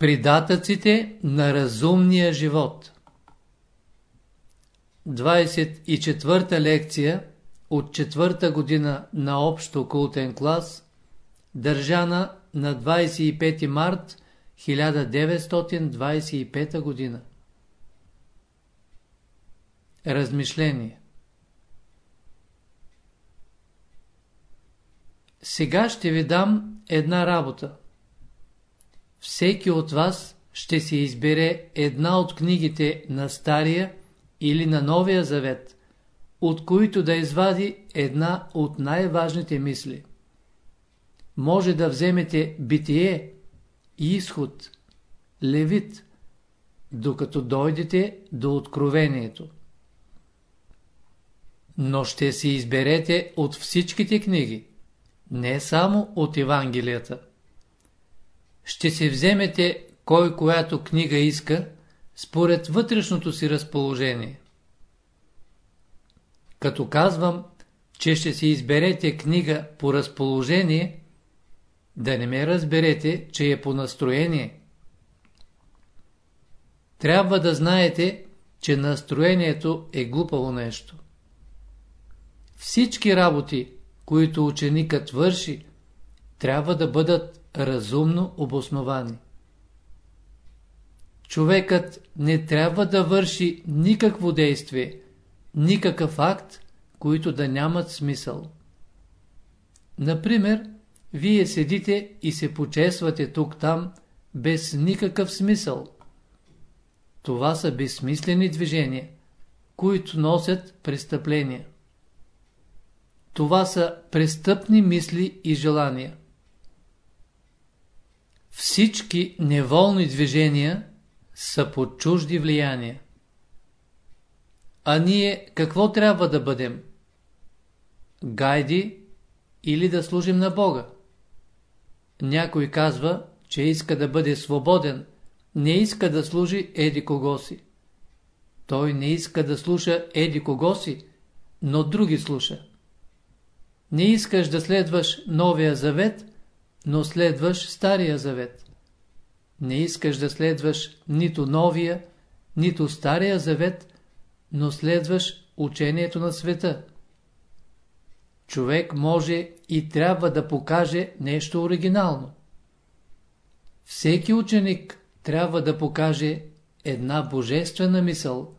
Придатъците на разумния живот 24-та лекция от четвърта година на общо култен клас, държана на 25 март 1925 година. Размишление Сега ще ви дам една работа. Всеки от вас ще си избере една от книгите на Стария или на Новия Завет, от които да извади една от най-важните мисли. Може да вземете Битие, Изход, Левит, докато дойдете до Откровението. Но ще си изберете от всичките книги, не само от Евангелията. Ще си вземете кой която книга иска, според вътрешното си разположение. Като казвам, че ще си изберете книга по разположение, да не ме разберете, че е по настроение. Трябва да знаете, че настроението е глупаво нещо. Всички работи, които ученикът върши, трябва да бъдат разумно обосновани. Човекът не трябва да върши никакво действие, никакъв акт, които да нямат смисъл. Например, вие седите и се почесвате тук-там без никакъв смисъл. Това са безсмислени движения, които носят престъпления. Това са престъпни мисли и желания. Всички неволни движения са под чужди влияния. А ние какво трябва да бъдем? Гайди или да служим на Бога? Някой казва, че иска да бъде свободен, не иска да служи еди кого си. Той не иска да слуша еди кого си, но други слуша. Не искаш да следваш Новия Завет, но следваш Стария Завет. Не искаш да следваш нито Новия, нито Стария Завет, но следваш учението на света. Човек може и трябва да покаже нещо оригинално. Всеки ученик трябва да покаже една божествена мисъл,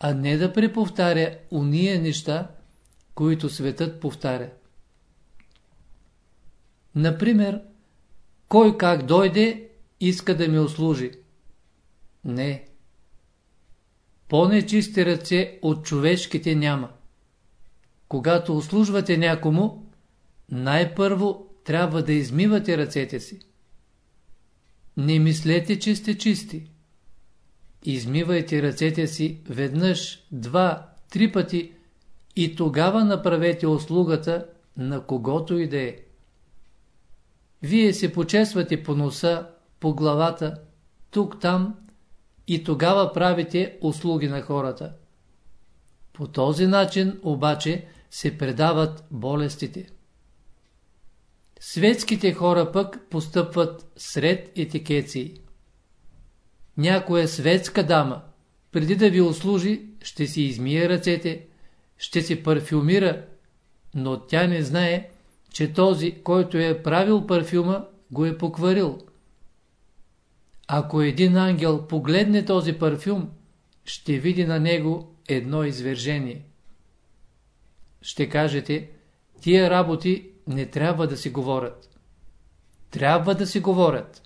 а не да преповтаря уния неща, които светът повтаря. Например, кой как дойде, иска да ми услужи. Не. По-нечисти ръце от човешките няма. Когато услужвате някому, най-първо трябва да измивате ръцете си. Не мислете, че сте чисти. Измивайте ръцете си веднъж, два, три пъти и тогава направете услугата на когото и да е. Вие се почесвате по носа, по главата, тук-там и тогава правите услуги на хората. По този начин обаче се предават болестите. Светските хора пък постъпват сред етикеции. Някоя светска дама, преди да ви услужи, ще си измие ръцете, ще се парфюмира, но тя не знае, че този, който е правил парфюма, го е покварил. Ако един ангел погледне този парфюм, ще види на него едно извержение. Ще кажете, тия работи не трябва да си говорят. Трябва да си говорят.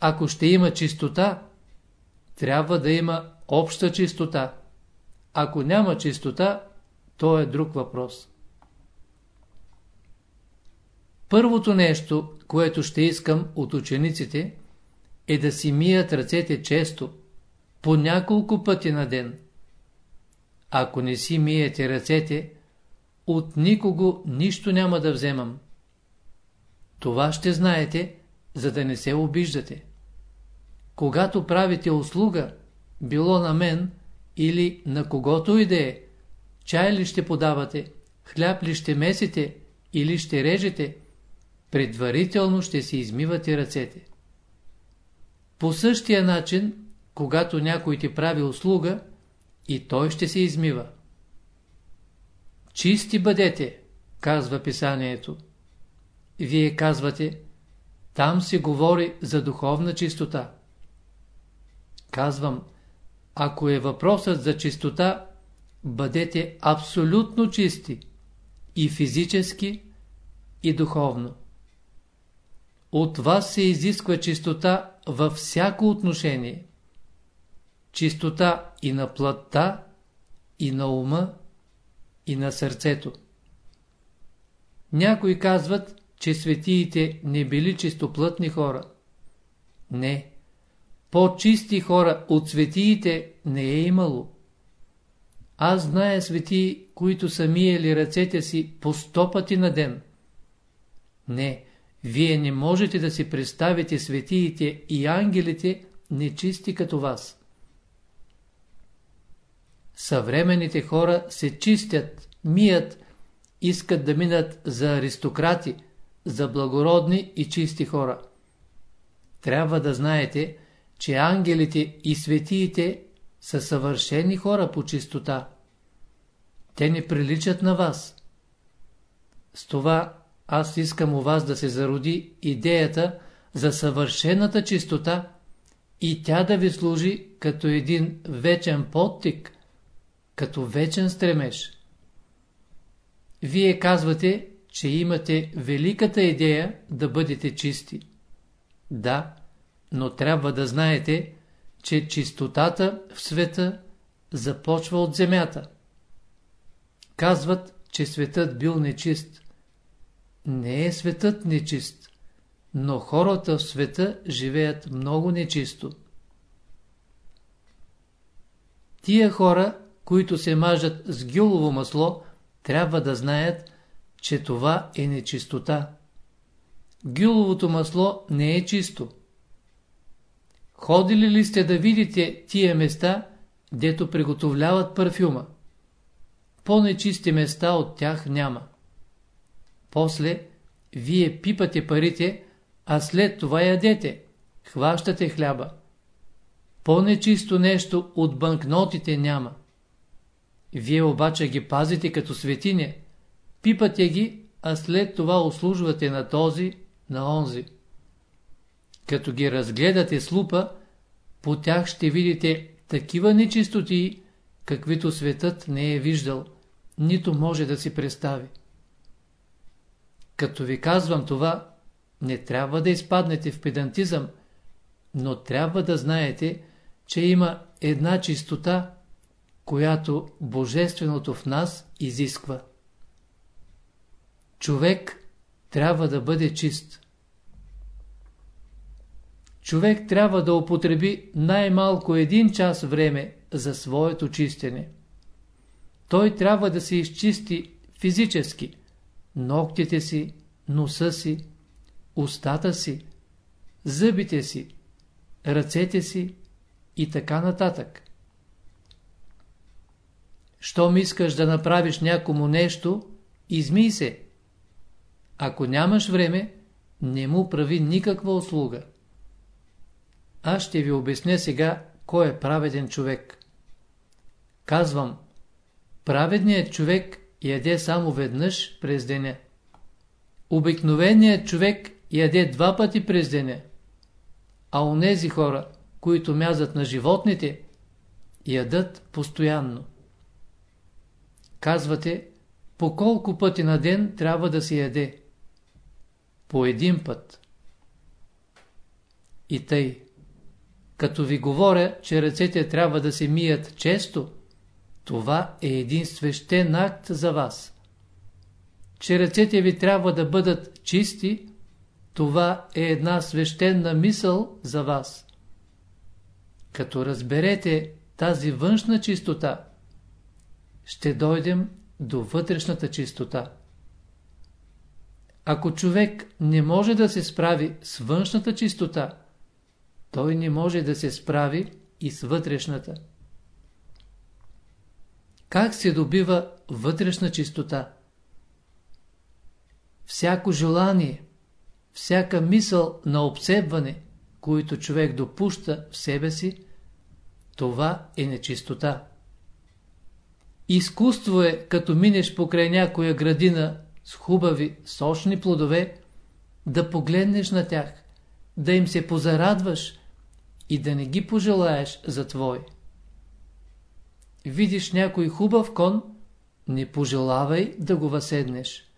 Ако ще има чистота, трябва да има обща чистота. Ако няма чистота, то е друг въпрос. Първото нещо, което ще искам от учениците, е да си мият ръцете често, по няколко пъти на ден. Ако не си миете ръцете, от никого нищо няма да вземам. Това ще знаете, за да не се обиждате. Когато правите услуга, било на мен или на когото и да е, чай ли ще подавате, хляб ли ще месите или ще режете, предварително ще си измивате ръцете. По същия начин, когато някой ти прави услуга, и той ще се измива. Чисти бъдете, казва писанието. Вие казвате, там се говори за духовна чистота. Казвам, ако е въпросът за чистота, бъдете абсолютно чисти и физически, и духовно. От вас се изисква чистота във всяко отношение. Чистота и на плътта, и на ума, и на сърцето. Някои казват, че светиите не били чистоплътни хора. Не, по-чисти хора от светиите не е имало. Аз зная светии, които са миели ръцете си по сто пъти на ден. Не, вие не можете да си представите светиите и ангелите нечисти като вас. Съвременните хора се чистят, мият, искат да минат за аристократи, за благородни и чисти хора. Трябва да знаете, че ангелите и светиите са съвършени хора по чистота. Те не приличат на вас. С това аз искам у вас да се зароди идеята за съвършената чистота и тя да ви служи като един вечен подтик, като вечен стремеж. Вие казвате, че имате великата идея да бъдете чисти. Да, но трябва да знаете, че чистотата в света започва от земята. Казват, че светът бил нечист. Не е светът нечист, но хората в света живеят много нечисто. Тия хора, които се мажат с гюлово масло, трябва да знаят, че това е нечистота. Гюловото масло не е чисто. Ходили ли сте да видите тия места, дето приготовляват парфюма? По-нечисти места от тях няма. После, вие пипате парите, а след това ядете, хващате хляба. По-нечисто нещо от банкнотите няма. Вие обаче ги пазите като светине, пипате ги, а след това услужвате на този, на онзи. Като ги разгледате с лупа, по тях ще видите такива нечистоти, каквито светът не е виждал, нито може да си представи. Като ви казвам това, не трябва да изпаднете в педантизъм, но трябва да знаете, че има една чистота, която Божественото в нас изисква. Човек трябва да бъде чист. Човек трябва да употреби най-малко един час време за своето чистене. Той трябва да се изчисти физически, ногтите си, носа си, устата си, зъбите си, ръцете си и така нататък. Щом искаш да направиш някому нещо, измий се. Ако нямаш време, не му прави никаква услуга. Аз ще ви обясня сега, кой е праведен човек. Казвам, праведният човек яде само веднъж през деня. Обикновеният човек яде два пъти през деня. А онези хора, които мязат на животните, ядат постоянно. Казвате, по колко пъти на ден трябва да се яде? По един път. И тъй. Като ви говоря, че ръцете трябва да се мият често, това е един свещен акт за вас. Че ръцете ви трябва да бъдат чисти, това е една свещена мисъл за вас. Като разберете тази външна чистота, ще дойдем до вътрешната чистота. Ако човек не може да се справи с външната чистота, той не може да се справи и с вътрешната. Как се добива вътрешна чистота? Всяко желание, всяка мисъл на обсебване, които човек допуща в себе си, това е нечистота. Изкуство е, като минеш покрай някоя градина с хубави, сочни плодове, да погледнеш на тях, да им се позарадваш и да не ги пожелаеш за твой. Видиш някой хубав кон, не пожелавай да го въседнеш.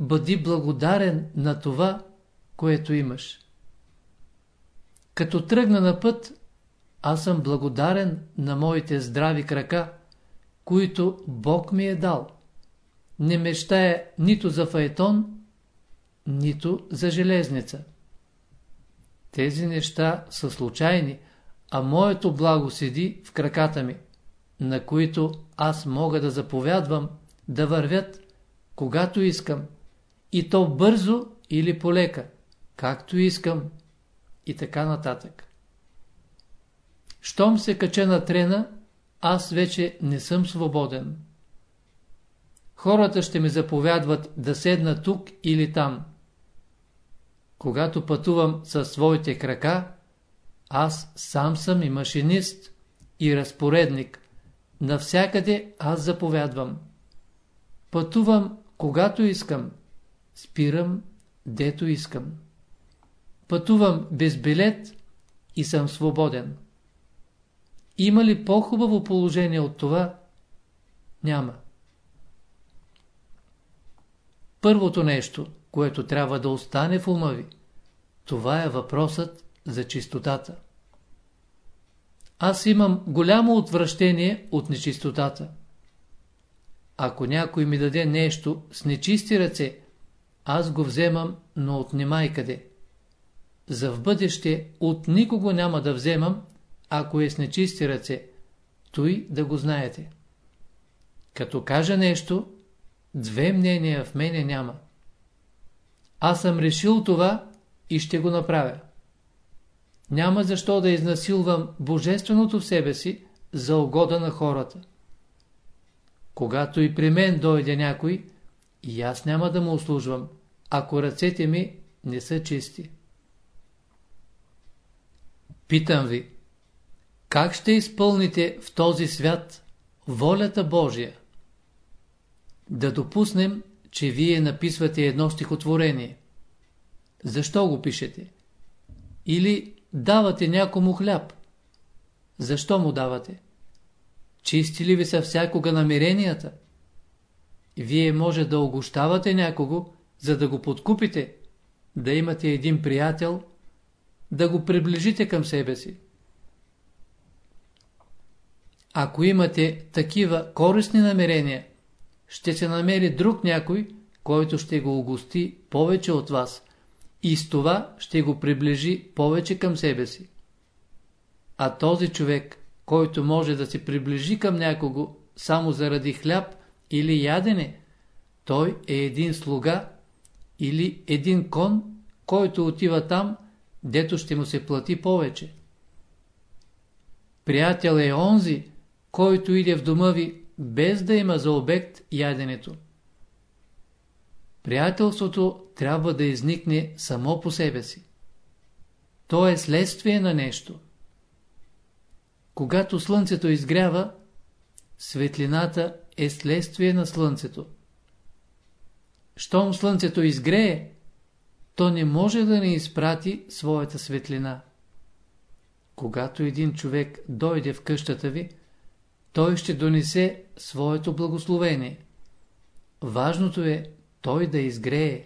Бъди благодарен на това, което имаш. Като тръгна на път, аз съм благодарен на моите здрави крака, които Бог ми е дал. Не мечтая нито за фаетон, нито за железница. Тези неща са случайни, а моето благо седи в краката ми, на които аз мога да заповядвам да вървят, когато искам, и то бързо или полека, както искам, и така нататък. Щом се кача на трена, аз вече не съм свободен. Хората ще ми заповядват да седна тук или там. Когато пътувам със своите крака, аз сам съм и машинист, и разпоредник. Навсякъде аз заповядвам. Пътувам когато искам, спирам дето искам. Пътувам без билет и съм свободен. Има ли по-хубаво положение от това? Няма. Първото нещо, което трябва да остане в ума ви, това е въпросът за чистотата. Аз имам голямо отвращение от нечистотата. Ако някой ми даде нещо с нечисти ръце, аз го вземам, но отнимай къде. За в бъдеще от никого няма да вземам, ако е с нечисти ръце, той да го знаете. Като кажа нещо, две мнения в мене няма. Аз съм решил това и ще го направя. Няма защо да изнасилвам божественото в себе си за угода на хората. Когато и при мен дойде някой, и аз няма да му услужвам, ако ръцете ми не са чисти. Питам ви, как ще изпълните в този свят волята Божия? Да допуснем, че вие написвате едно стихотворение. Защо го пишете? Или давате някому хляб. Защо му давате? Чисти ли ви са всякога намеренията? Вие може да огощавате някого, за да го подкупите, да имате един приятел, да го приближите към себе си. Ако имате такива корисни намерения, ще се намери друг някой, който ще го огости повече от вас и с това ще го приближи повече към себе си. А този човек, който може да се приближи към някого само заради хляб или ядене, той е един слуга или един кон, който отива там, дето ще му се плати повече. Приятел е онзи, който иде в дома ви, без да има за обект яденето. Приятелството трябва да изникне само по себе си. То е следствие на нещо. Когато слънцето изгрява, светлината е следствие на слънцето. Щом слънцето изгрее, то не може да не изпрати своята светлина. Когато един човек дойде в къщата ви, той ще донесе своето благословение. Важното е той да изгрее.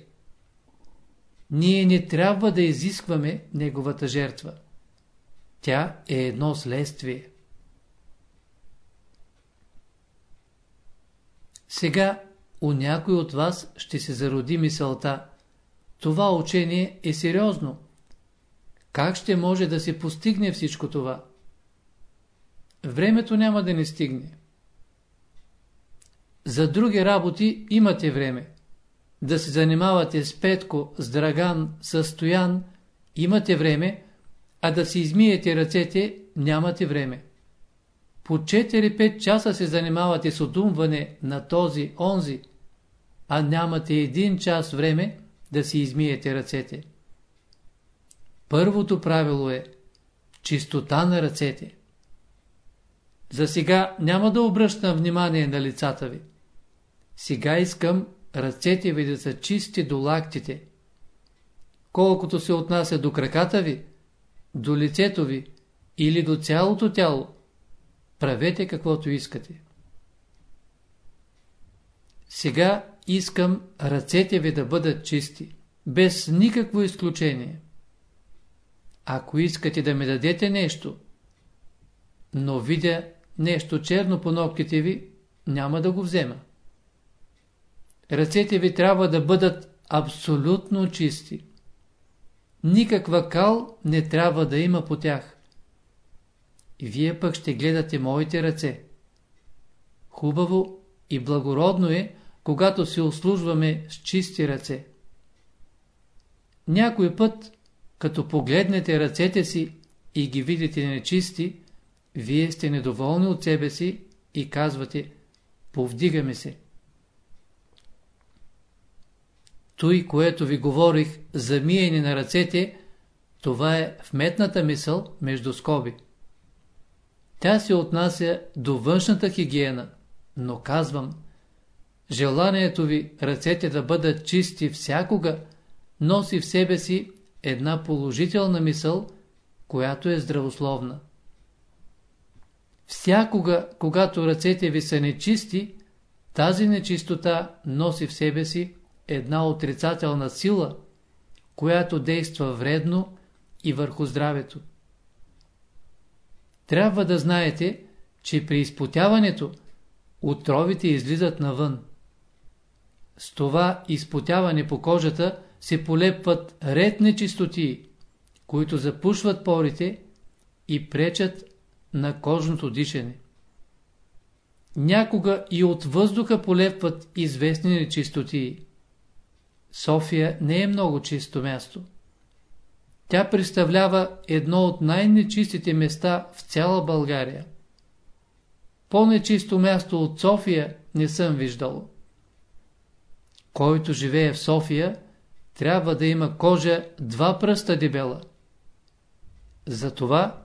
Ние не трябва да изискваме неговата жертва. Тя е едно следствие. Сега у някой от вас ще се зароди мисълта. Това учение е сериозно. Как ще може да се постигне всичко това? Времето няма да не стигне. За други работи имате време. Да се занимавате с Петко, с Драган, с Стоян, имате време, а да си измиете ръцете, нямате време. По 4-5 часа се занимавате с отумване на този, онзи, а нямате един час време да си измиете ръцете. Първото правило е чистота на ръцете. За сега няма да обръщам внимание на лицата ви. Сега искам ръцете ви да са чисти до лактите. Колкото се отнася до краката ви, до лицето ви или до цялото тяло, правете каквото искате. Сега искам ръцете ви да бъдат чисти, без никакво изключение. Ако искате да ми дадете нещо, но видя нещо черно по ногтите ви, няма да го взема. Ръцете ви трябва да бъдат абсолютно чисти. Никаква кал не трябва да има по тях. И вие пък ще гледате моите ръце. Хубаво и благородно е, когато се услужваме с чисти ръце. Някой път, като погледнете ръцете си и ги видите нечисти, вие сте недоволни от себе си и казвате, повдигаме се. Той, което ви говорих за миене на ръцете, това е вметната мисъл между скоби. Тя се отнася до външната хигиена, но казвам, желанието ви ръцете да бъдат чисти всякога, носи в себе си една положителна мисъл, която е здравословна. Всякога, когато ръцете ви са нечисти, тази нечистота носи в себе си една отрицателна сила, която действа вредно и върху здравето. Трябва да знаете, че при изпотяването отровите излизат навън. С това изпотяване по кожата се полепват ред нечистоти, които запушват порите и пречат на кожното дишане. Някога и от въздуха полепват известни нечистоти. София не е много чисто място. Тя представлява едно от най-нечистите места в цяла България. По-нечисто място от София не съм виждал. Който живее в София, трябва да има кожа два пръста дебела. Затова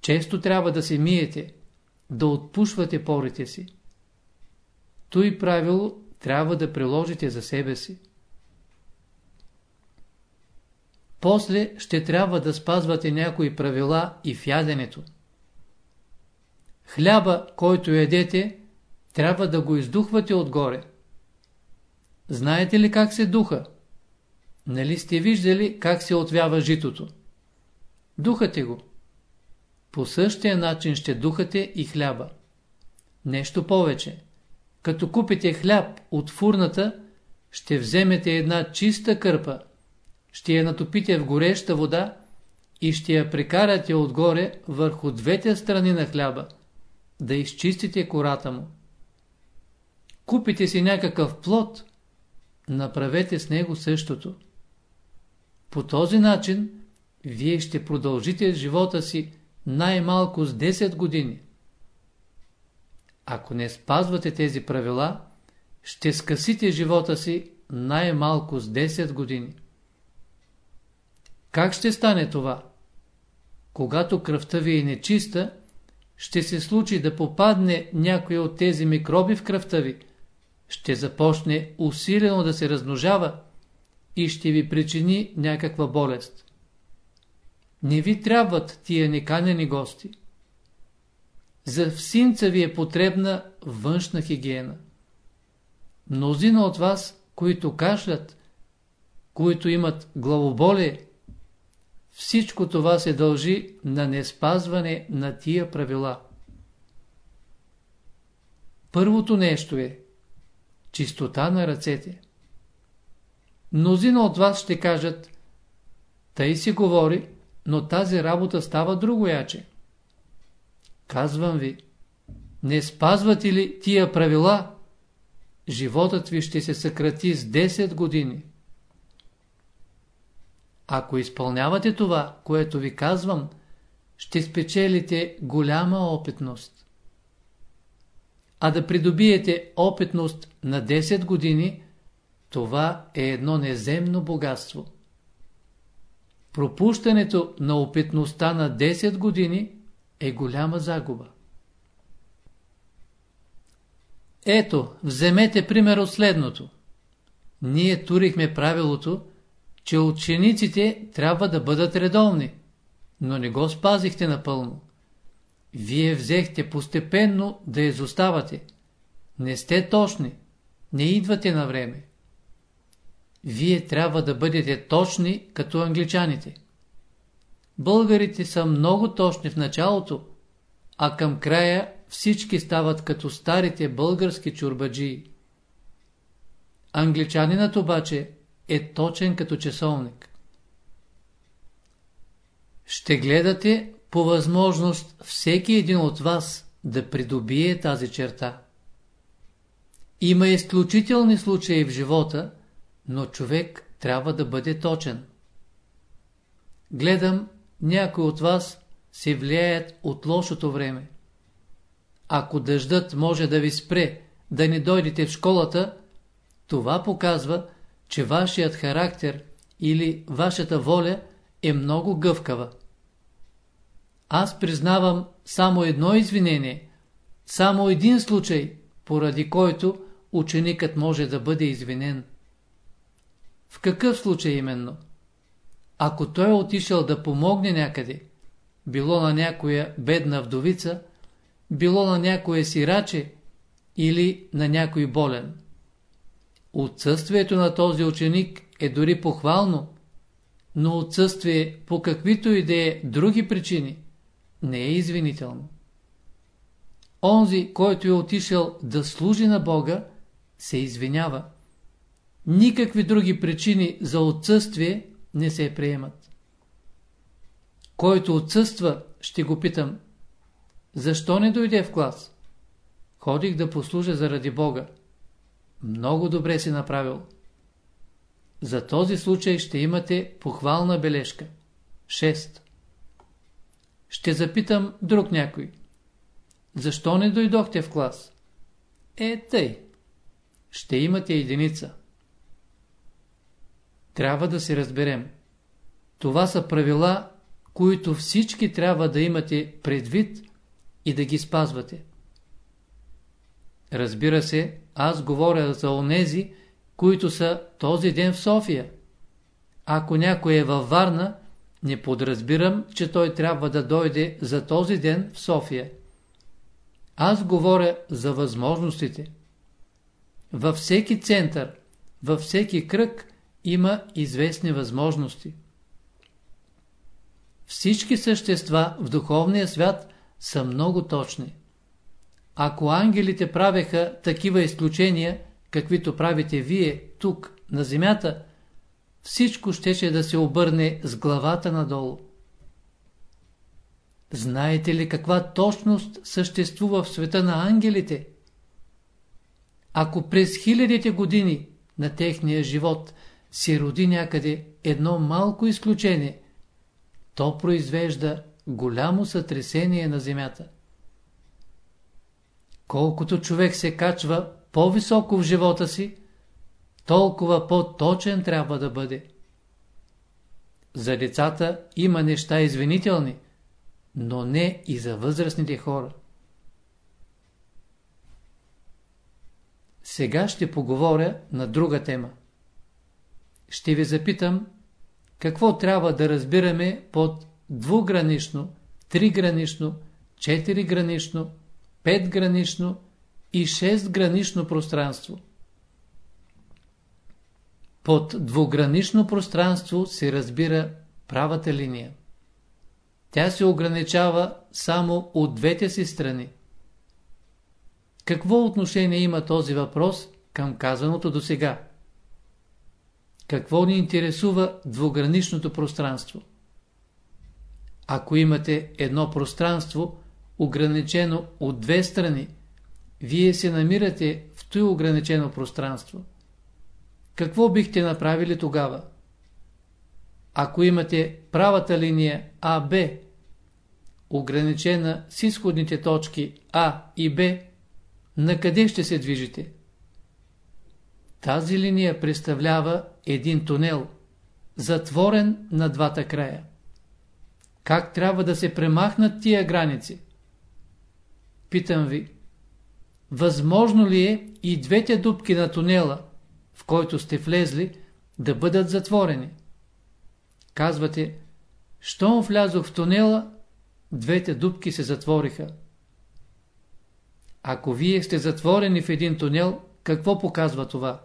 често трябва да се миете, да отпушвате порите си. Той правило трябва да приложите за себе си. После ще трябва да спазвате някои правила и в яденето. Хляба, който ядете, трябва да го издухвате отгоре. Знаете ли как се духа? Нали сте виждали как се отвява житото? Духате го. По същия начин ще духате и хляба. Нещо повече. Като купите хляб от фурната, ще вземете една чиста кърпа, ще я натопите в гореща вода и ще я прекарате отгоре върху двете страни на хляба, да изчистите кората му. Купите си някакъв плод, направете с него същото. По този начин вие ще продължите живота си най-малко с 10 години. Ако не спазвате тези правила, ще скъсите живота си най-малко с 10 години. Как ще стане това? Когато кръвта ви е нечиста, ще се случи да попадне някой от тези микроби в кръвта ви, ще започне усилено да се размножава и ще ви причини някаква болест. Не ви трябват тия неканени гости. За всинца ви е потребна външна хигиена. Мнозина от вас, които кашлят, които имат главоболие, всичко това се дължи на неспазване на тия правила. Първото нещо е чистота на ръцете. Мнозина от вас ще кажат, тъй си говори, но тази работа става другояче. Казвам ви, не спазвате ли тия правила, животът ви ще се съкрати с 10 години. Ако изпълнявате това, което ви казвам, ще спечелите голяма опитност. А да придобиете опитност на 10 години, това е едно неземно богатство. пропущането на опитността на 10 години е голяма загуба. Ето, вземете пример от следното. Ние турихме правилото, че учениците трябва да бъдат редовни, но не го спазихте напълно. Вие взехте постепенно да изоставате. Не сте точни, не идвате на време. Вие трябва да бъдете точни като англичаните. Българите са много точни в началото, а към края всички стават като старите български чурбаджии. Англичанинът обаче е точен като часовник. Ще гледате по възможност всеки един от вас да придобие тази черта. Има изключителни случаи в живота, но човек трябва да бъде точен. Гледам, някои от вас се влияят от лошото време. Ако дъждът може да ви спре да не дойдете в школата, това показва, че вашият характер или вашата воля е много гъвкава. Аз признавам само едно извинение, само един случай, поради който ученикът може да бъде извинен. В какъв случай именно? Ако той е отишъл да помогне някъде, било на някоя бедна вдовица, било на някое сираче или на някой болен. Отсъствието на този ученик е дори похвално, но отсъствие по каквито и да е други причини не е извинително. Онзи, който е отишъл да служи на Бога, се извинява. Никакви други причини за отсъствие не се приемат. Който отсъства, ще го питам, защо не дойде в клас? Ходих да послужа заради Бога. Много добре си направил. За този случай ще имате похвална бележка. 6. Ще запитам друг някой. Защо не дойдохте в клас? Е, тъй. Ще имате единица. Трябва да се разберем. Това са правила, които всички трябва да имате предвид и да ги спазвате. Разбира се, аз говоря за онези, които са този ден в София. Ако някой е във Варна, не подразбирам, че той трябва да дойде за този ден в София. Аз говоря за възможностите. Във всеки център, във всеки кръг има известни възможности. Всички същества в духовния свят са много точни. Ако ангелите правеха такива изключения, каквито правите вие тук, на земята, всичко щеше да се обърне с главата надолу. Знаете ли каква точност съществува в света на ангелите? Ако през хилядите години на техния живот се роди някъде едно малко изключение, то произвежда голямо сътресение на земята. Колкото човек се качва по-високо в живота си, толкова по-точен трябва да бъде. За децата има неща извинителни, но не и за възрастните хора. Сега ще поговоря на друга тема. Ще ви запитам, какво трябва да разбираме под двугранично, тригранично, четиригранично, петгранично и шестгранично пространство. Под двугранично пространство се разбира правата линия. Тя се ограничава само от двете си страни. Какво отношение има този въпрос към казаното до сега? Какво ни интересува двуграничното пространство? Ако имате едно пространство, ограничено от две страни, вие се намирате в той ограничено пространство. Какво бихте направили тогава? Ако имате правата линия АБ, ограничена с изходните точки А и Б, на къде ще се движите? Тази линия представлява един тунел, затворен на двата края. Как трябва да се премахнат тия граници? Питам ви, възможно ли е и двете дубки на тунела, в който сте влезли, да бъдат затворени? Казвате, щом влязох в тунела, двете дубки се затвориха. Ако вие сте затворени в един тунел, какво показва това?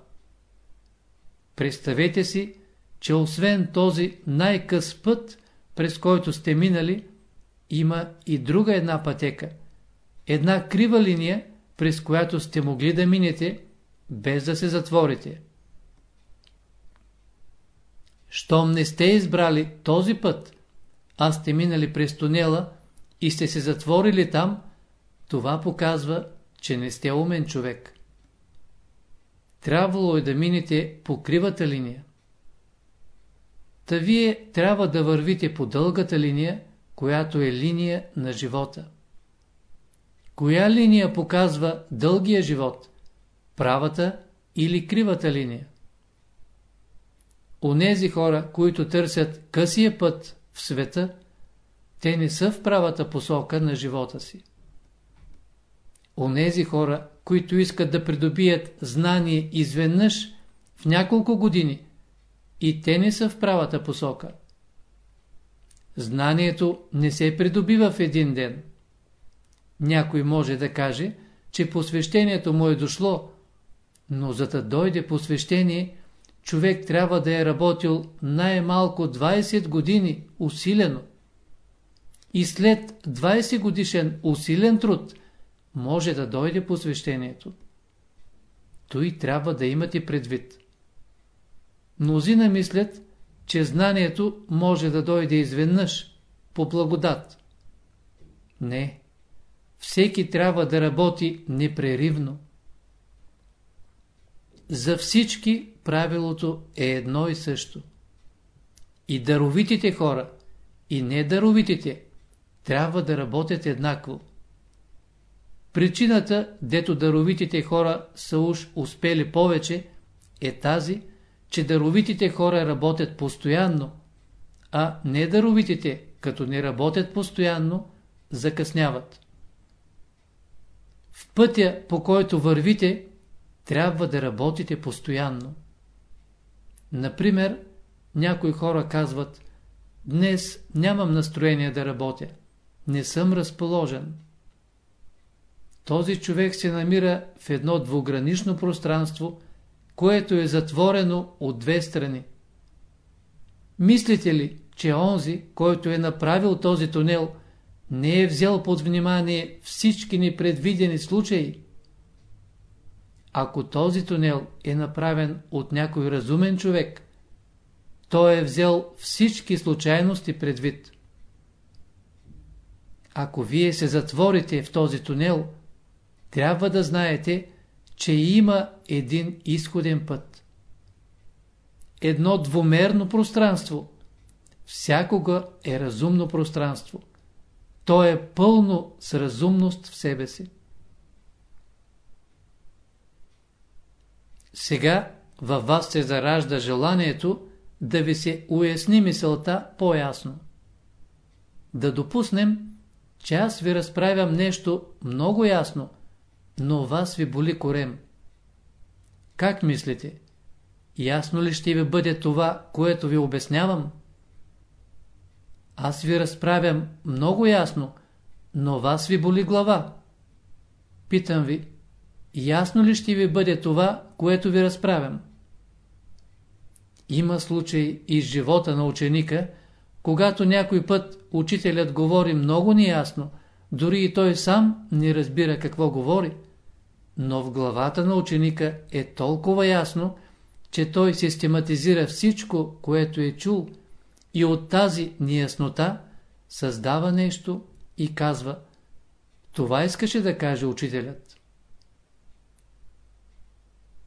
Представете си, че освен този най-къс път, през който сте минали, има и друга една пътека. Една крива линия, през която сте могли да минете, без да се затворите. Щом не сте избрали този път, а сте минали през тунела и сте се затворили там, това показва, че не сте умен човек. Трябвало е да минете по кривата линия. Та вие трябва да вървите по дългата линия, която е линия на живота. Коя линия показва дългия живот? Правата или кривата линия? Онези хора, които търсят късия път в света, те не са в правата посока на живота си. Онези хора, които искат да придобият знание изведнъж в няколко години, и те не са в правата посока. Знанието не се придобива в един ден. Някой може да каже, че посвещението му е дошло, но за да дойде посвещение, човек трябва да е работил най-малко 20 години усилено. И след 20 годишен усилен труд може да дойде посвещението. Той трябва да имате предвид. Мнозина мислят, че знанието може да дойде изведнъж, по благодат. Не. Всеки трябва да работи непреривно. За всички правилото е едно и също. И даровитите хора, и недаровитите, трябва да работят еднакво. Причината, дето даровитите хора са уж успели повече, е тази, че даровитите хора работят постоянно, а недаровитите, като не работят постоянно, закъсняват. В пътя, по който вървите, трябва да работите постоянно. Например, някои хора казват, днес нямам настроение да работя, не съм разположен. Този човек се намира в едно двугранично пространство, което е затворено от две страни. Мислите ли, че онзи, който е направил този тунел, не е взел под внимание всички непредвидени случаи? Ако този тунел е направен от някой разумен човек, той е взел всички случайности предвид. Ако вие се затворите в този тунел, трябва да знаете, че има един изходен път. Едно двумерно пространство всякога е разумно пространство. То е пълно с разумност в себе си. Сега във вас се заражда желанието да ви се уясни мисълта по-ясно. Да допуснем, че аз ви разправям нещо много ясно, но вас ви боли корем. Как мислите? Ясно ли ще ви бъде това, което ви обяснявам? Аз ви разправям много ясно, но вас ви боли глава. Питам ви, ясно ли ще ви бъде това, което ви разправям? Има случай и с живота на ученика, когато някой път учителят говори много неясно, дори и той сам не разбира какво говори, но в главата на ученика е толкова ясно, че той систематизира всичко, което е чул и от тази неяснота създава нещо и казва Това искаше да каже учителят.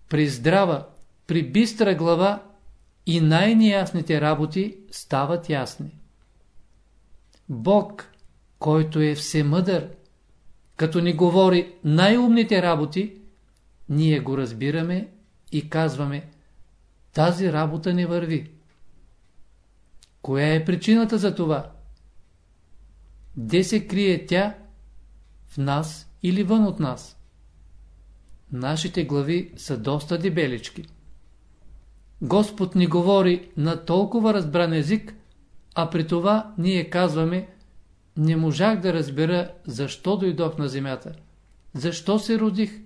При здрава, при бистра глава и най-неясните работи стават ясни. Бог, който е всемъдър, като ни говори най-умните работи, ние го разбираме и казваме, тази работа не върви. Коя е причината за това? Де се крие тя? В нас или вън от нас? Нашите глави са доста дебелички. Господ ни говори на толкова разбран език, а при това ние казваме не можах да разбера защо дойдох на земята, защо се родих,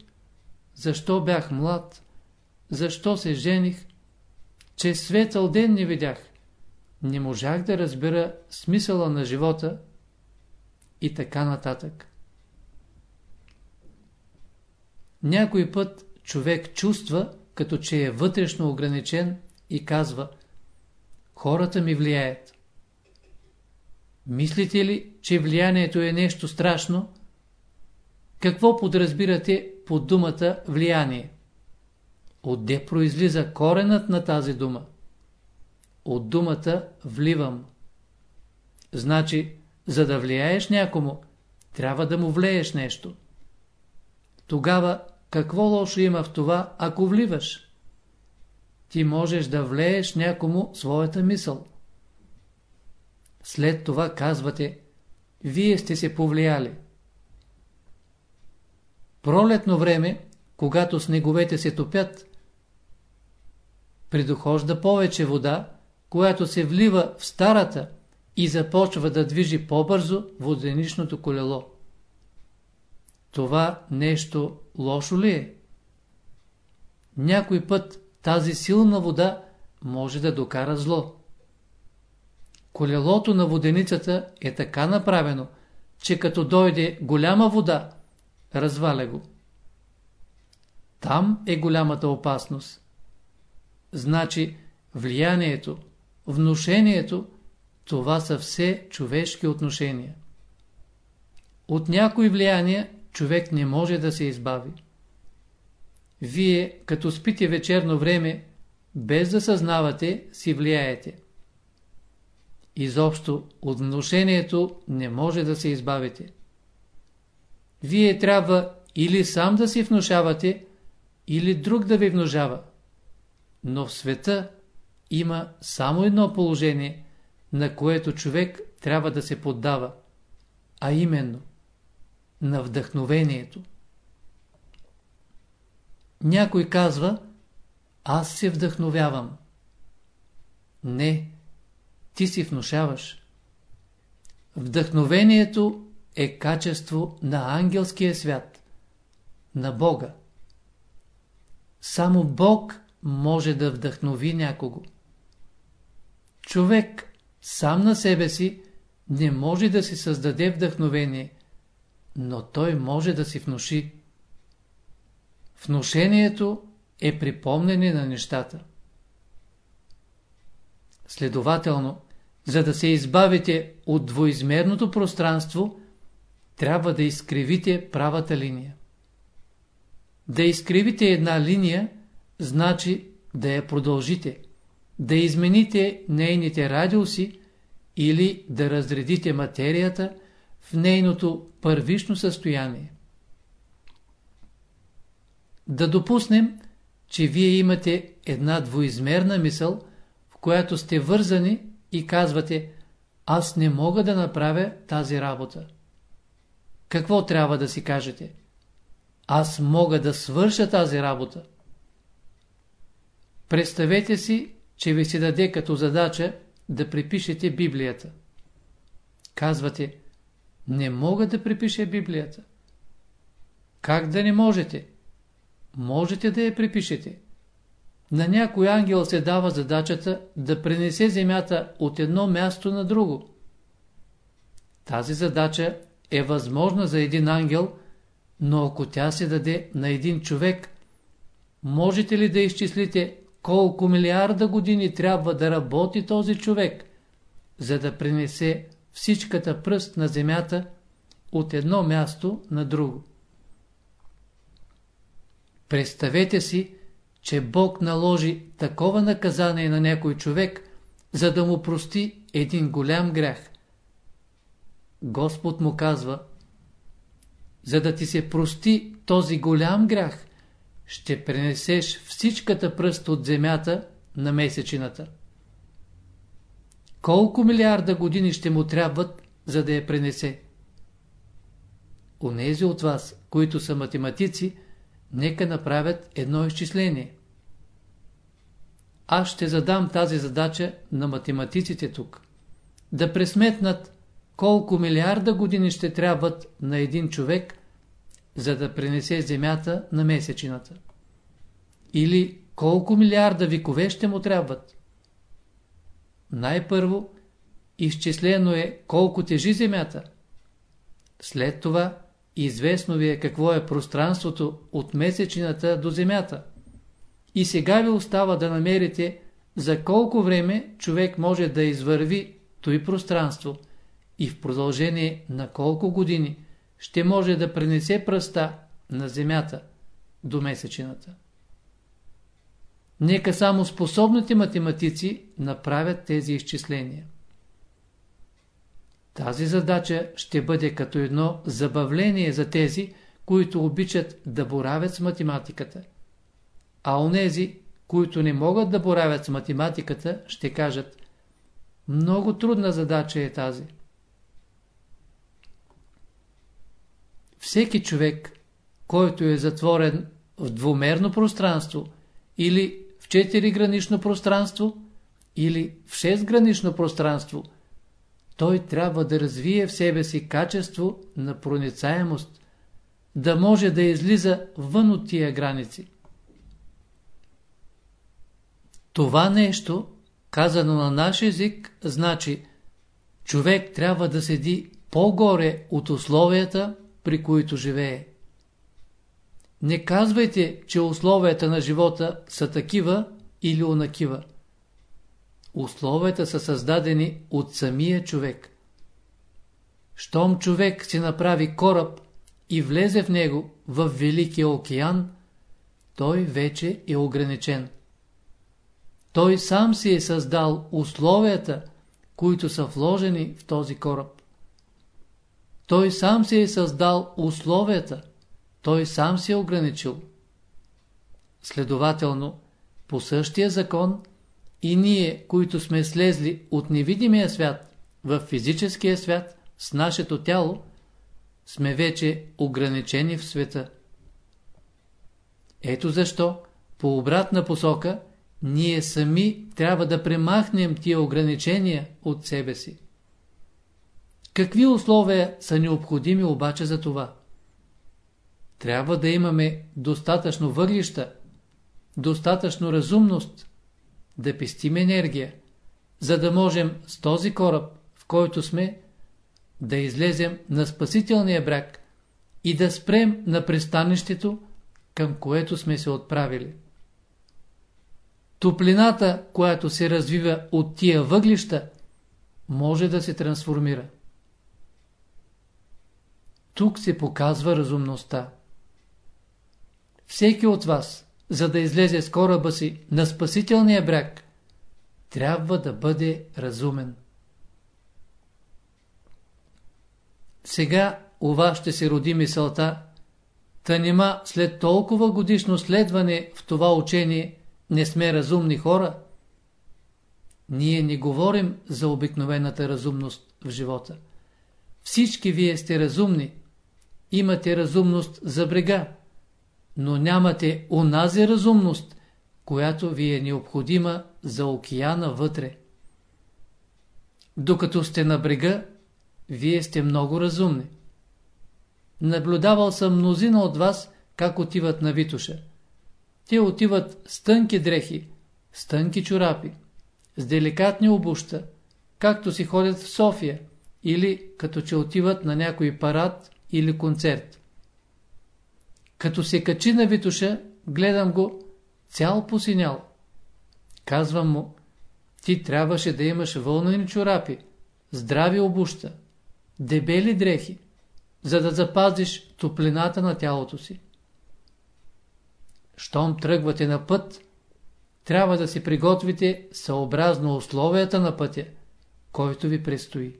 защо бях млад, защо се жених, че светъл ден не видях. Не можах да разбера смисъла на живота и така нататък. Някой път човек чувства, като че е вътрешно ограничен и казва Хората ми влияят. Мислите ли, че влиянието е нещо страшно? Какво подразбирате под думата влияние? Отде произлиза коренът на тази дума? От думата вливам. Значи, за да влияеш някому, трябва да му влееш нещо. Тогава какво лошо има в това, ако вливаш? Ти можеш да влееш някому своята мисъл. След това казвате, вие сте се повлияли. Пролетно време, когато снеговете се топят, предохожда повече вода, която се влива в старата и започва да движи по-бързо воденичното колело. Това нещо лошо ли е? Някой път тази силна вода може да докара зло. Колелото на воденицата е така направено, че като дойде голяма вода, разваля го. Там е голямата опасност. Значи влиянието, внушението, това са все човешки отношения. От някои влияния човек не може да се избави. Вие, като спите вечерно време, без да съзнавате, си влияете. Изобщо от вношението не може да се избавите. Вие трябва или сам да си внушавате, или друг да ви внушава. Но в света има само едно положение, на което човек трябва да се поддава, а именно на вдъхновението. Някой казва, аз се вдъхновявам. Не, ти си внушаваш. Вдъхновението е качество на ангелския свят, на Бога. Само Бог може да вдъхнови някого. Човек сам на себе си не може да си създаде вдъхновение, но той може да си внуши. Внушението е припомнене на нещата. Следователно, за да се избавите от двоизмерното пространство, трябва да изкривите правата линия. Да изкривите една линия, значи да я продължите, да измените нейните радиуси или да разредите материята в нейното първично състояние. Да допуснем, че вие имате една двоизмерна мисъл, в която сте вързани и казвате аз не мога да направя тази работа. Какво трябва да си кажете? Аз мога да свърша тази работа. Представете си, че ви се даде като задача да припишете Библията. Казвате, не мога да припиша Библията. Как да не можете? Можете да я припишете. На някой ангел се дава задачата да пренесе земята от едно място на друго. Тази задача е възможна за един ангел, но ако тя се даде на един човек, можете ли да изчислите колко милиарда години трябва да работи този човек, за да пренесе всичката пръст на земята от едно място на друго? Представете си, че Бог наложи такова наказание на някой човек, за да му прости един голям грях. Господ му казва, за да ти се прости този голям грях, ще пренесеш всичката пръст от земята на месечината. колко милиарда години ще му трябват, за да я пренесе. Онези от вас, които са математици, нека направят едно изчисление. Аз ще задам тази задача на математиците тук. Да пресметнат колко милиарда години ще трябват на един човек, за да пренесе Земята на месечината. Или колко милиарда векове ще му трябват. Най-първо изчислено е колко тежи Земята. След това известно ви е какво е пространството от месечината до Земята. И сега ви остава да намерите за колко време човек може да извърви той пространство и в продължение на колко години ще може да пренесе пръста на Земята до месечината. Нека само способните математици направят тези изчисления. Тази задача ще бъде като едно забавление за тези, които обичат да боравят с математиката. А онези, които не могат да боравят с математиката, ще кажат много трудна задача е тази. Всеки човек, който е затворен в двумерно пространство или в четиригранично пространство или в шестгранично пространство, той трябва да развие в себе си качество на проницаемост, да може да излиза вън от тия граници. Това нещо, казано на наш език, значи човек трябва да седи по-горе от условията, при които живее. Не казвайте, че условията на живота са такива или онакива. Условията са създадени от самия човек. Щом човек си направи кораб и влезе в него в Великия океан, той вече е ограничен. Той сам си е създал условията, които са вложени в този кораб. Той сам си е създал условията, той сам се е ограничил. Следователно, по същия закон и ние, които сме слезли от невидимия свят в физическия свят с нашето тяло, сме вече ограничени в света. Ето защо, по обратна посока, ние сами трябва да премахнем тия ограничения от себе си. Какви условия са необходими обаче за това? Трябва да имаме достатъчно въглища, достатъчно разумност, да пестим енергия, за да можем с този кораб, в който сме, да излезем на спасителния бряг и да спрем на пристанището, към което сме се отправили. Топлината, която се развива от тия въглища, може да се трансформира. Тук се показва разумността. Всеки от вас, за да излезе с кораба си на спасителния бряг, трябва да бъде разумен. Сега у вас ще се роди мисълта, та нема след толкова годишно следване в това учение не сме разумни хора. Ние не говорим за обикновената разумност в живота. Всички вие сте разумни, имате разумност за брега, но нямате онази разумност, която ви е необходима за океана вътре. Докато сте на брега, вие сте много разумни. Наблюдавал съм мнозина от вас, как отиват на Витуша. Те отиват с тънки дрехи, с тънки чорапи, с деликатни обуща, както си ходят в София, или като че отиват на някой парад или концерт. Като се качи на Витуша, гледам го цял посинял. Казвам му, ти трябваше да имаш вълнени чорапи, здрави обуща, дебели дрехи, за да запазиш топлината на тялото си. Щом тръгвате на път, трябва да се приготвите съобразно условията на пътя, който ви предстои.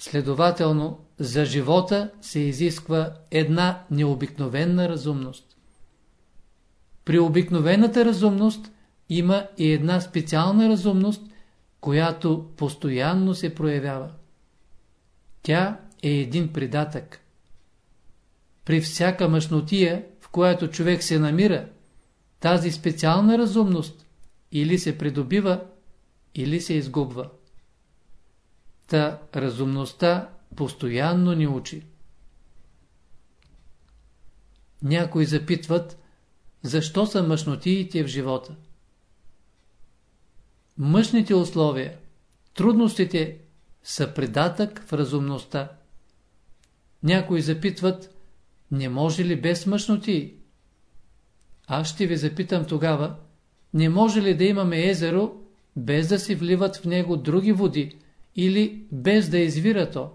Следователно, за живота се изисква една необикновена разумност. При обикновената разумност има и една специална разумност, която постоянно се проявява. Тя е един придатък. При всяка мъжнотия, в която човек се намира, тази специална разумност или се придобива, или се изгубва. Та разумността постоянно ни учи. Някои запитват, защо са мъжнотиите в живота. Мъжните условия, трудностите са предатък в разумността. Някои запитват, не може ли без мъжноти? Аз ще ви запитам тогава, не може ли да имаме езеро, без да се вливат в него други води или без да извира то?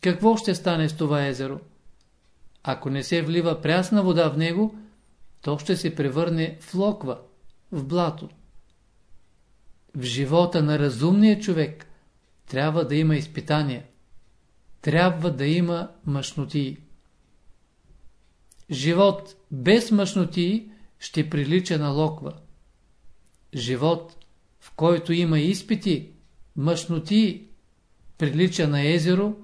Какво ще стане с това езеро? Ако не се влива прясна вода в него, то ще се превърне в локва, в блато. В живота на разумния човек трябва да има изпитания. Трябва да има мъжноти. Живот без мъжноти ще прилича на локва. Живот, в който има изпити, мъжноти, прилича на езеро,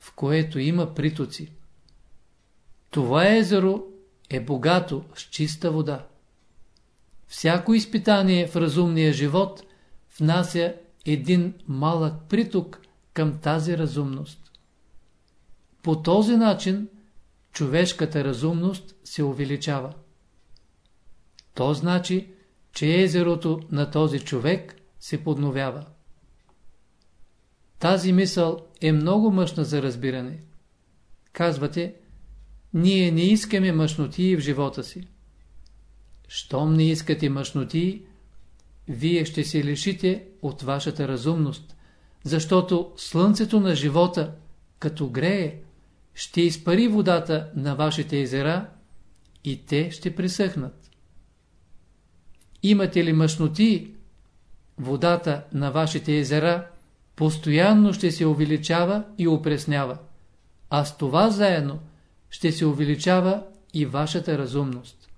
в което има притоци. Това езеро е богато с чиста вода. Всяко изпитание в разумния живот внася един малък приток към тази разумност. По този начин човешката разумност се увеличава. То значи, че езерото на този човек се подновява. Тази мисъл е много мъжна за разбиране. Казвате, ние не искаме мъжноти в живота си. Щом не искате мъжноти, вие ще се лишите от вашата разумност, защото слънцето на живота, като грее, ще изпари водата на вашите езера и те ще пресъхнат. Имате ли мъжноти, водата на вашите езера постоянно ще се увеличава и опреснява, а с това заедно ще се увеличава и вашата разумност.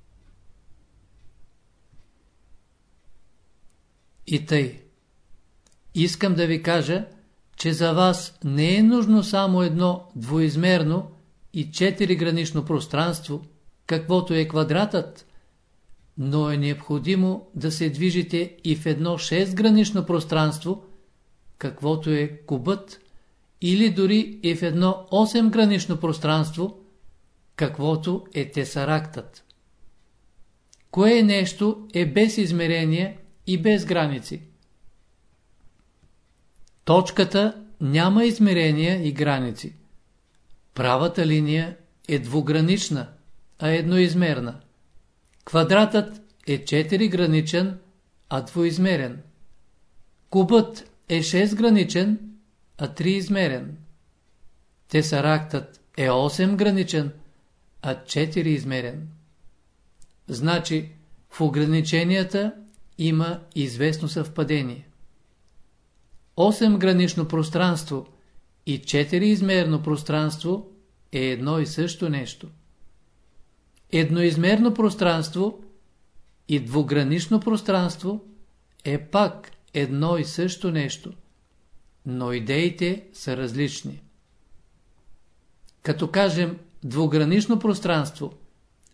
И тъй. Искам да ви кажа, че за вас не е нужно само едно двоизмерно и четиригранично пространство, каквото е квадратът, но е необходимо да се движите и в едно шестгранично пространство, каквото е кубът, или дори и в едно осемгранично пространство, каквото е тесарактът. Кое нещо е без измерение и без граници? Точката няма измерения и граници. Правата линия е двугранична, а едноизмерна. Квадратът е четириграничен, а двоизмерен. Кубът е шестграничен, а триизмерен. Тесарактът е 8 граничен, а 4 измерен. Значи, в ограниченията има известно съвпадение. 8 гранично пространство и 4 измерно пространство е едно и също нещо. Едноизмерно пространство и двугранично пространство е пак едно и също нещо, но идеите са различни. Като кажем двугранично пространство,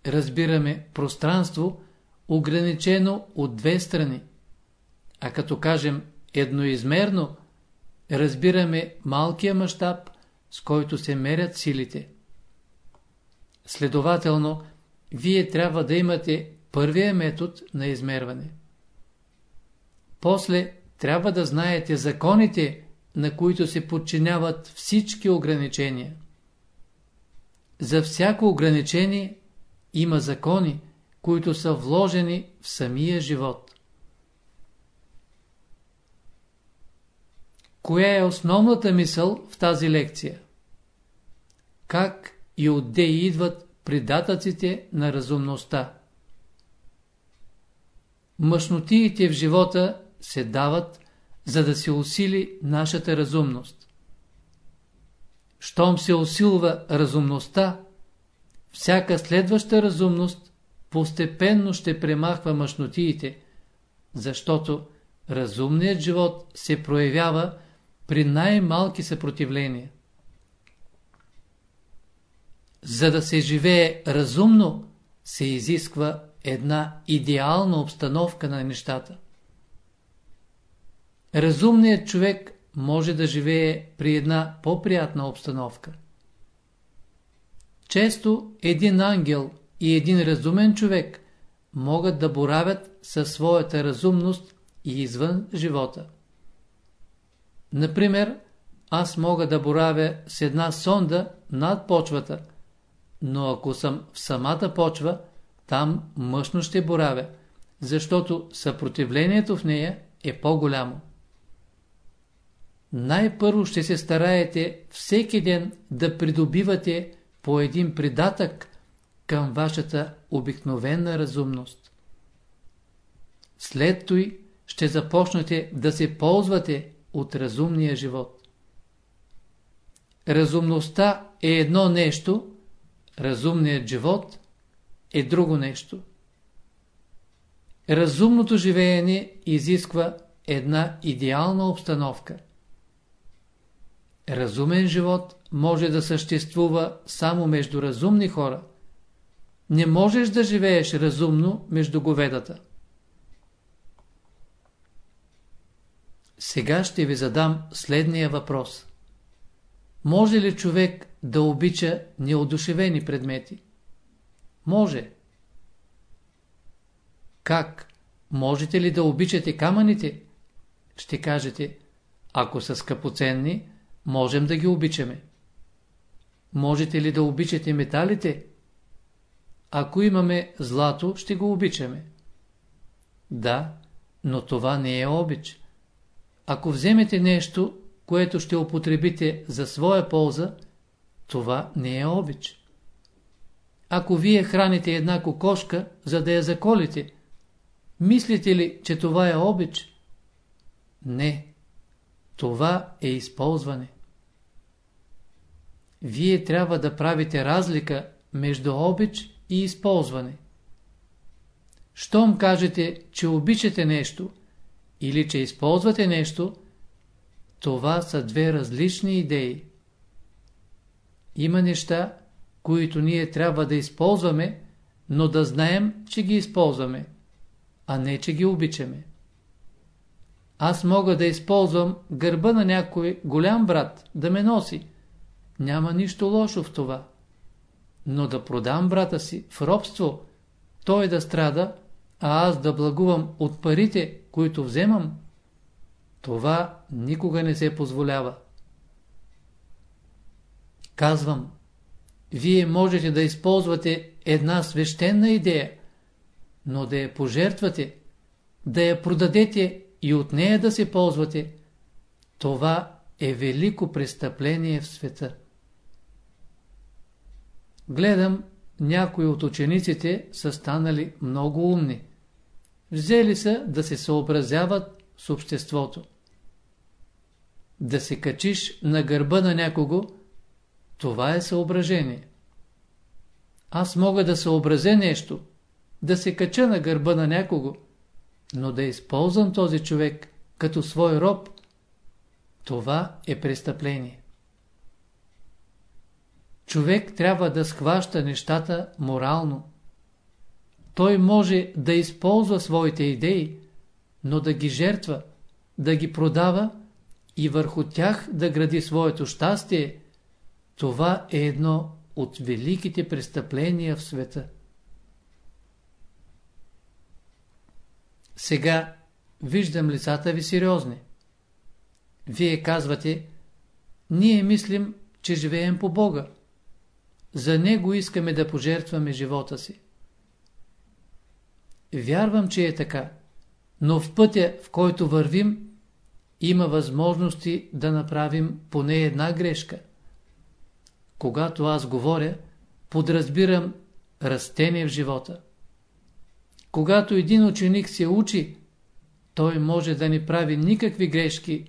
разбираме пространство, ограничено от две страни. А като кажем едноизмерно, разбираме малкия мащаб, с който се мерят силите. Следователно, вие трябва да имате първия метод на измерване. После трябва да знаете законите, на които се подчиняват всички ограничения. За всяко ограничение има закони, които са вложени в самия живот. Коя е основната мисъл в тази лекция? Как и отде идват придатъците на разумността? Мъжнотиите в живота се дават, за да се усили нашата разумност. Щом се усилва разумността, всяка следваща разумност постепенно ще премахва мъжнотиите, защото разумният живот се проявява при най-малки съпротивления. За да се живее разумно, се изисква една идеална обстановка на нещата. Разумният човек може да живее при една по-приятна обстановка. Често един ангел и един разумен човек могат да боравят със своята разумност и извън живота. Например, аз мога да боравя с една сонда над почвата, но ако съм в самата почва, там мъжно ще боравя, защото съпротивлението в нея е по-голямо. Най-първо ще се стараете всеки ден да придобивате по един придатък към вашата обикновена разумност. След той ще започнете да се ползвате от разумния живот. Разумността е едно нещо, разумният живот е друго нещо. Разумното живеене изисква една идеална обстановка. Разумен живот може да съществува само между разумни хора. Не можеш да живееш разумно между говедата. Сега ще ви задам следния въпрос. Може ли човек да обича неодушевени предмети? Може. Как? Можете ли да обичате камъните? Ще кажете, ако са скъпоценни, можем да ги обичаме. Можете ли да обичате металите? Ако имаме злато, ще го обичаме. Да, но това не е обич. Ако вземете нещо, което ще употребите за своя полза, това не е обич. Ако вие храните една кокошка, за да я заколите, мислите ли, че това е обич? Не. Това е използване. Вие трябва да правите разлика между обич и използване. Щом кажете, че обичате нещо или че използвате нещо, това са две различни идеи. Има неща, които ние трябва да използваме, но да знаем, че ги използваме, а не, че ги обичаме. Аз мога да използвам гърба на някой голям брат да ме носи. Няма нищо лошо в това. Но да продам брата си в робство, той да страда, а аз да благувам от парите, които вземам, това никога не се позволява. Казвам, вие можете да използвате една свещена идея, но да я пожертвате, да я продадете и от нея да се ползвате, това е велико престъпление в света. Гледам, някои от учениците са станали много умни. Взели са да се съобразяват с обществото. Да се качиш на гърба на някого – това е съображение. Аз мога да съобразя нещо, да се кача на гърба на някого, но да използвам този човек като свой роб, това е престъпление. Човек трябва да схваща нещата морално. Той може да използва своите идеи, но да ги жертва, да ги продава и върху тях да гради своето щастие това е едно от великите престъпления в света. Сега виждам лицата ви сериозни. Вие казвате, ние мислим, че живеем по Бога. За Него искаме да пожертваме живота си. Вярвам, че е така, но в пътя, в който вървим, има възможности да направим поне една грешка – когато аз говоря, подразбирам растение в живота. Когато един ученик се учи, той може да не прави никакви грешки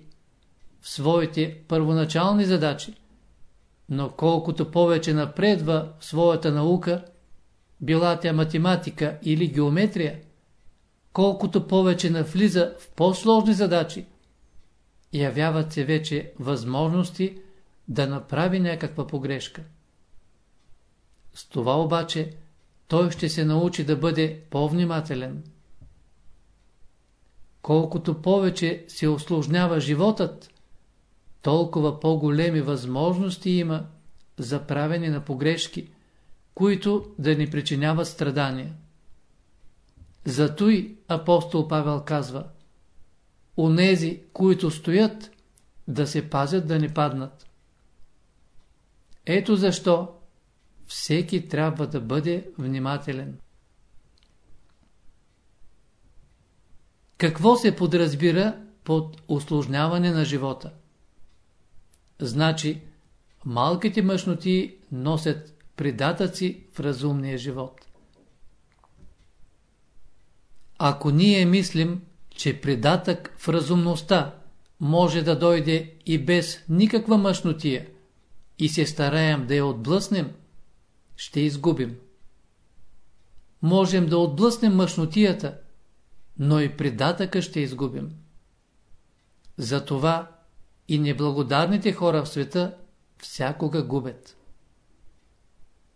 в своите първоначални задачи, но колкото повече напредва в своята наука, била тя математика или геометрия, колкото повече навлиза в по-сложни задачи, явяват се вече възможности да направи някаква погрешка. С това обаче той ще се научи да бъде по-внимателен. Колкото повече се осложнява животът, толкова по-големи възможности има за правене на погрешки, които да ни причиняват страдания. Зато и апостол Павел казва Онези, които стоят, да се пазят да не паднат. Ето защо всеки трябва да бъде внимателен. Какво се подразбира под осложняване на живота? Значи, малките мъжноти носят придатъци в разумния живот. Ако ние мислим, че придатък в разумността може да дойде и без никаква мъжнотия и се стараем да я отблъснем, ще изгубим. Можем да отблъснем мъжнотията, но и придатъка ще изгубим. Затова и неблагодарните хора в света всякога губят.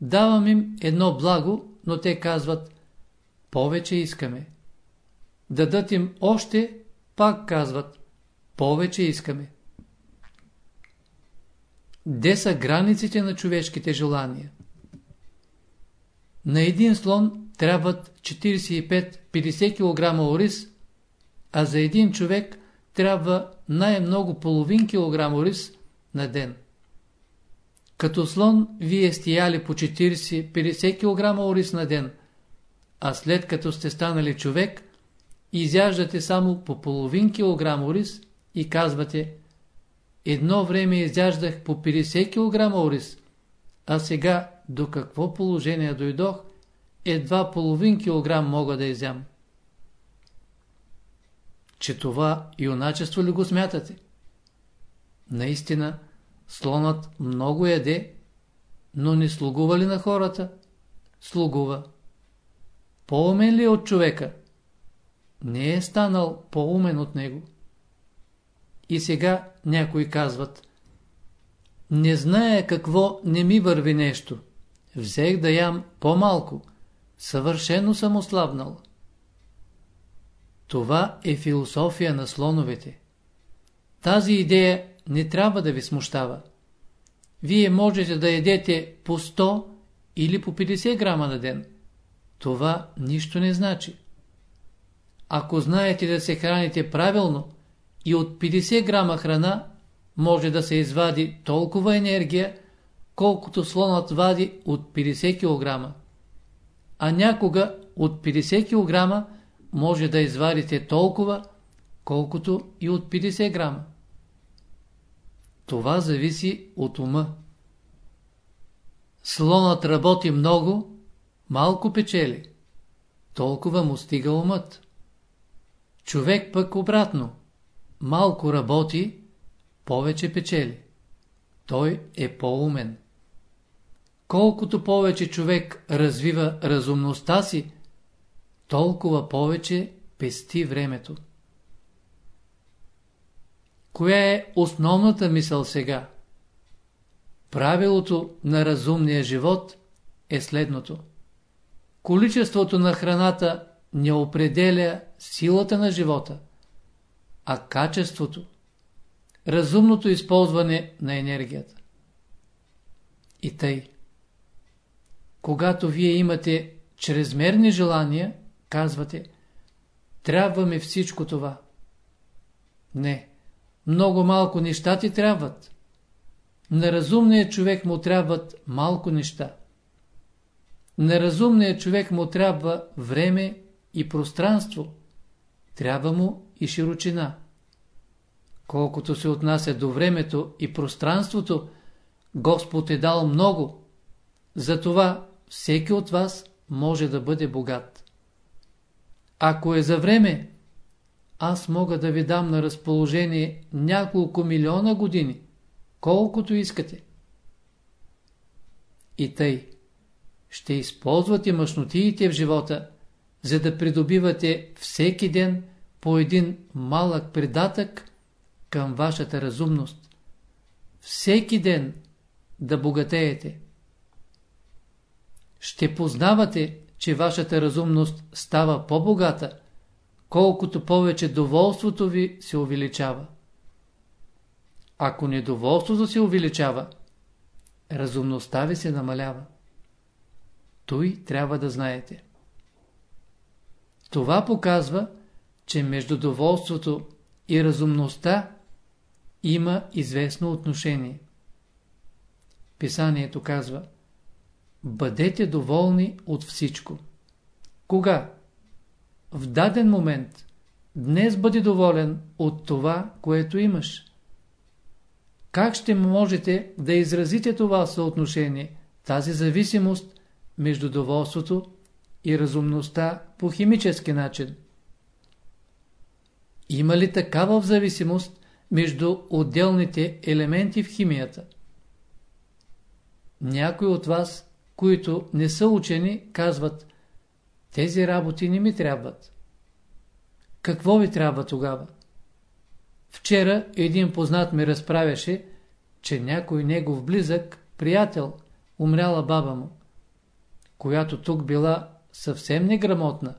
Давам им едно благо, но те казват повече искаме. Дадат им още, пак казват повече искаме. Де са границите на човешките желания? На един слон трябват 45-50 кг ориз, а за един човек трябва най-много половин килограм ориз на ден. Като слон вие сте яли по 40-50 кг ориз на ден, а след като сте станали човек, изяждате само по половин килограм ориз и казвате Едно време изяждах по 50 кг ориз, а сега до какво положение дойдох, едва половин килограм мога да изям. Че това юначество ли го смятате? Наистина, слонът много яде, но не слугува ли на хората? Слугува. По-умен ли е от човека? Не е станал по-умен от него. И сега някои казват Не зная какво не ми върви нещо. Взех да ям по-малко. Съвършено съм ослабнал. Това е философия на слоновете. Тази идея не трябва да ви смущава. Вие можете да едете по 100 или по 50 грама на ден. Това нищо не значи. Ако знаете да се храните правилно и от 50 грама храна може да се извади толкова енергия, колкото слонът вади от 50 кг. А някога от 50 кг може да извадите толкова, колкото и от 50 грама. Това зависи от ума. Слонът работи много, малко печели. Толкова му стига умът. Човек пък обратно. Малко работи, повече печели. Той е по-умен. Колкото повече човек развива разумността си, толкова повече пести времето. Коя е основната мисъл сега? Правилото на разумния живот е следното. Количеството на храната не определя силата на живота, а качеството, разумното използване на енергията. И тъй. Когато вие имате чрезмерни желания, казвате, трябва ми всичко това. Не, много малко неща ти трябват. На разумния човек му трябват малко неща. На разумния човек му трябва време и пространство. Трябва му и широчина. Колкото се отнася до времето и пространството, Господ е дал много. Затова всеки от вас може да бъде богат. Ако е за време, аз мога да ви дам на разположение няколко милиона години, колкото искате. И тъй, ще използвате мъжнотиите в живота, за да придобивате всеки ден по един малък придатък към вашата разумност. Всеки ден да богатеете. Ще познавате, че вашата разумност става по-богата, колкото повече доволството ви се увеличава. Ако недоволството се увеличава, разумността ви се намалява. Той трябва да знаете. Това показва, че между доволството и разумността има известно отношение. Писанието казва Бъдете доволни от всичко. Кога? В даден момент. Днес бъди доволен от това, което имаш. Как ще можете да изразите това съотношение, тази зависимост между доволството и разумността по химически начин? Има ли такава зависимост между отделните елементи в химията? Някои от вас, които не са учени, казват тези работи не ми трябват. Какво ви трябва тогава? Вчера един познат ми разправяше, че някой негов близък, приятел, умряла баба му, която тук била съвсем неграмотна,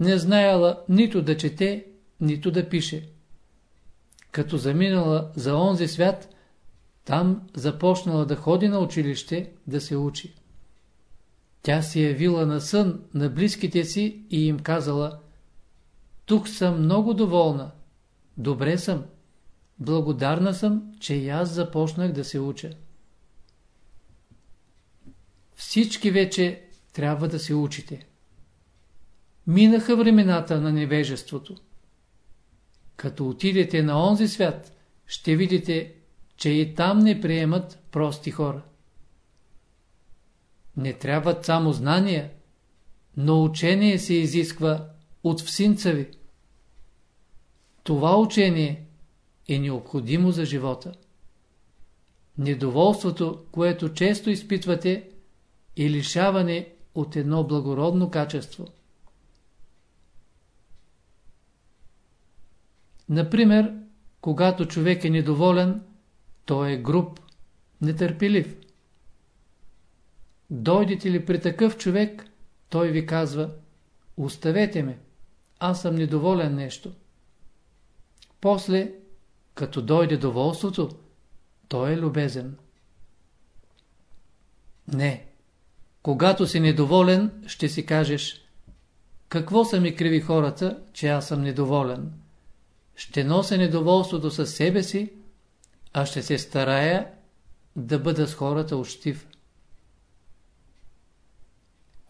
не знаела нито да чете, нито да пише. Като заминала за онзи свят, там започнала да ходи на училище да се учи. Тя се явила на сън на близките си и им казала Тук съм много доволна. Добре съм. Благодарна съм, че и аз започнах да се уча. Всички вече трябва да се учите. Минаха времената на невежеството. Като отидете на онзи свят, ще видите, че и там не приемат прости хора. Не трябват само знания, но учение се изисква от всинца ви. Това учение е необходимо за живота. Недоволството, което често изпитвате, е лишаване от едно благородно качество. Например, когато човек е недоволен, той е груб, нетърпелив. Дойдете ли при такъв човек, той ви казва, оставете ме, аз съм недоволен нещо. После като дойде доволството, той е любезен. Не. Когато си недоволен, ще си кажеш Какво са ми криви хората, че аз съм недоволен? Ще нося недоволството със себе си, а ще се старая да бъда с хората учтив.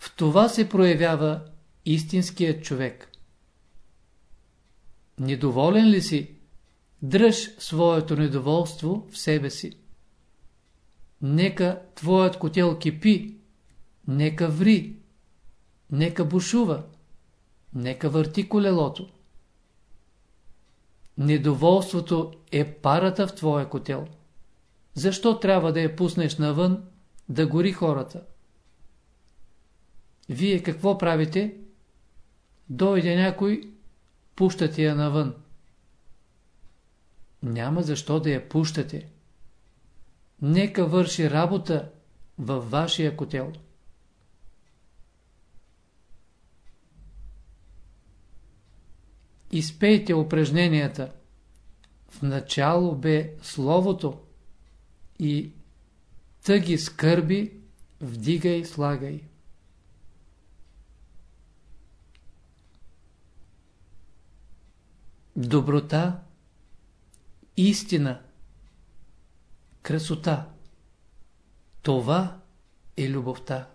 В това се проявява истинският човек. Недоволен ли си, Дръж своето недоволство в себе си. Нека твоят котел кипи, нека ври, нека бушува, нека върти колелото. Недоволството е парата в твоя котел. Защо трябва да я пуснеш навън, да гори хората? Вие какво правите? Дойде някой, пущате я навън няма защо да я пущате. Нека върши работа във вашия котел. Изпейте упражненията. В начало бе Словото и тъги скърби, вдигай, слагай. Доброта истина, красота. Това е любовта.